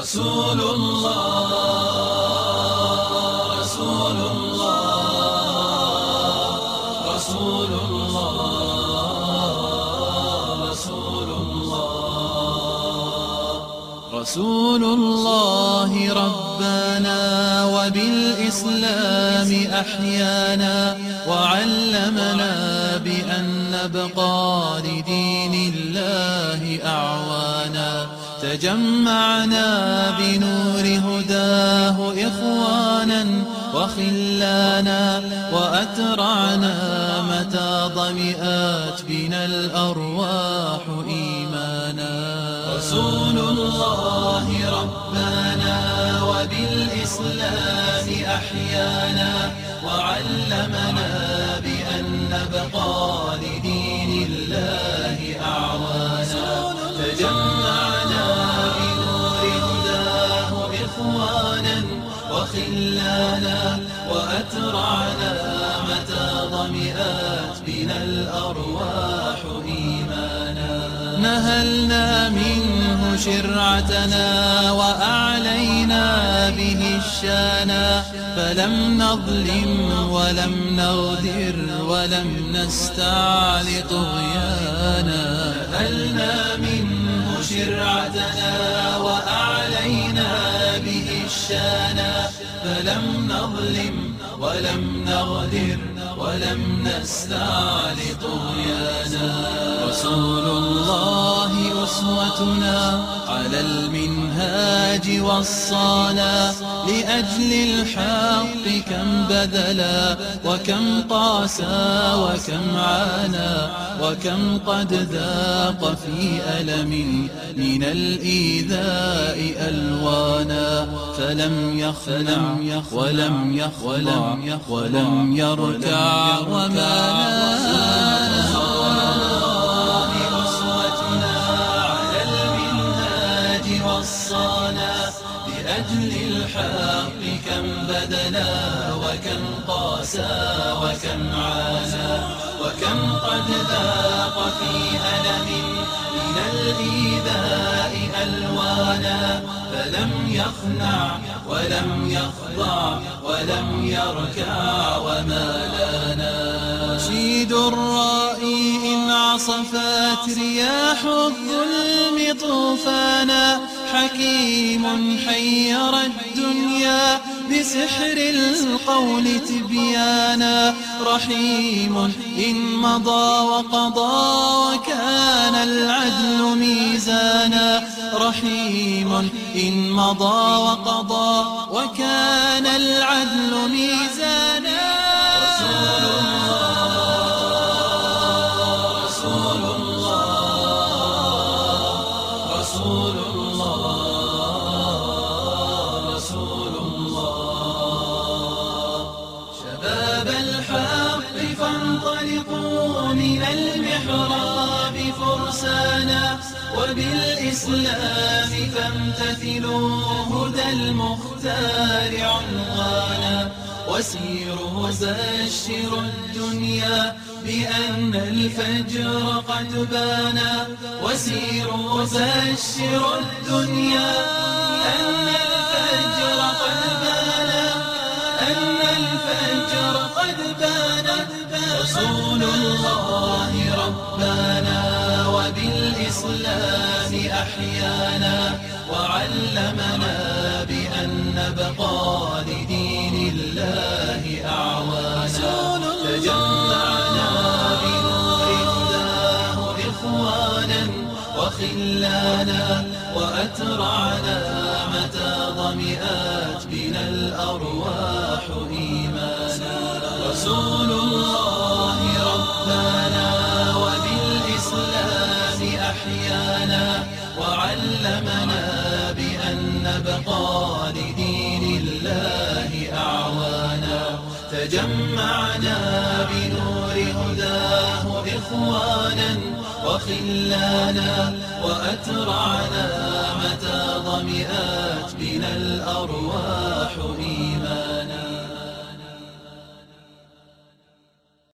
رسول الله رسول الله رسول الله رسول الله رسول الله ربنا وبالإسلام أحيانا وعلمنا بأن نبقى لدين الله أعوانا تجمعنا بنور هداه إخوانا وخلانا وأترعنا متى ضمئات بنا الأرواح إيمانا. رسول الله ربنا وبالإسلام أحيانا وعلمنا وأترعنا متى ضمئات بنا الأرواح إيمانا. نهلنا منه شرعتنا وأعلينا به الشانا. فلم نظلم ولم نغدر ولم نستعل طغيانا. نهلنا منه شرعتنا وأعلينا به الشانا فلم نظلم ولم نغدر ولم نستعل طغيانا رسول الله أسوتنا على المنهاج وصانا لأجل الحق كم بذلا وكم قاسى وكم عانى وكم قد ذاق في ألم من الإيذاء ألوانا. فلم يخلع ولم يخضع ولم يركع وما أسوتنا الحق كم بذلا وكم قاسى وكم عانى وكم قد ذاق في ألم من الإيذاء ألوانا فلم يخنع ولم يخضع ولم يركع وما لنا رشيد الرائي إن عصفت رياح الظلم طوفانا حكيم حير الدنيا بسحر القول تبيانا. رحيم إن مضى وقضى وكان العدل ميزانا. رحيم إن مضى وقضى وكان العدل ميزانا. رسول الله رسول الله رسول الله. من المحراب فرسانا وبالإسلام فامتثلوا هدى المختار عنوانا. وسيروا بشروا الدنيا بأن الفجر قد بانا. وسيروا بشروا الدنيا أن الفجر قد بانا الفجر قد بانا رسول الله ربنا وبالإسلام أحيانا وعلمنا بأن نبقى لدين الله أعوانا. تجمعنا بنور هداه إخوانا وخلانا وأترعنا متى ضمئات بنا الأرواح إيمانا أحيانا وعلمنا بأن نبقى لدين الله أعوانا. تجمعنا بنور هداه إخوانا وخلانا وأترعنا متى ضمئات بنا الأرواح إيمانا.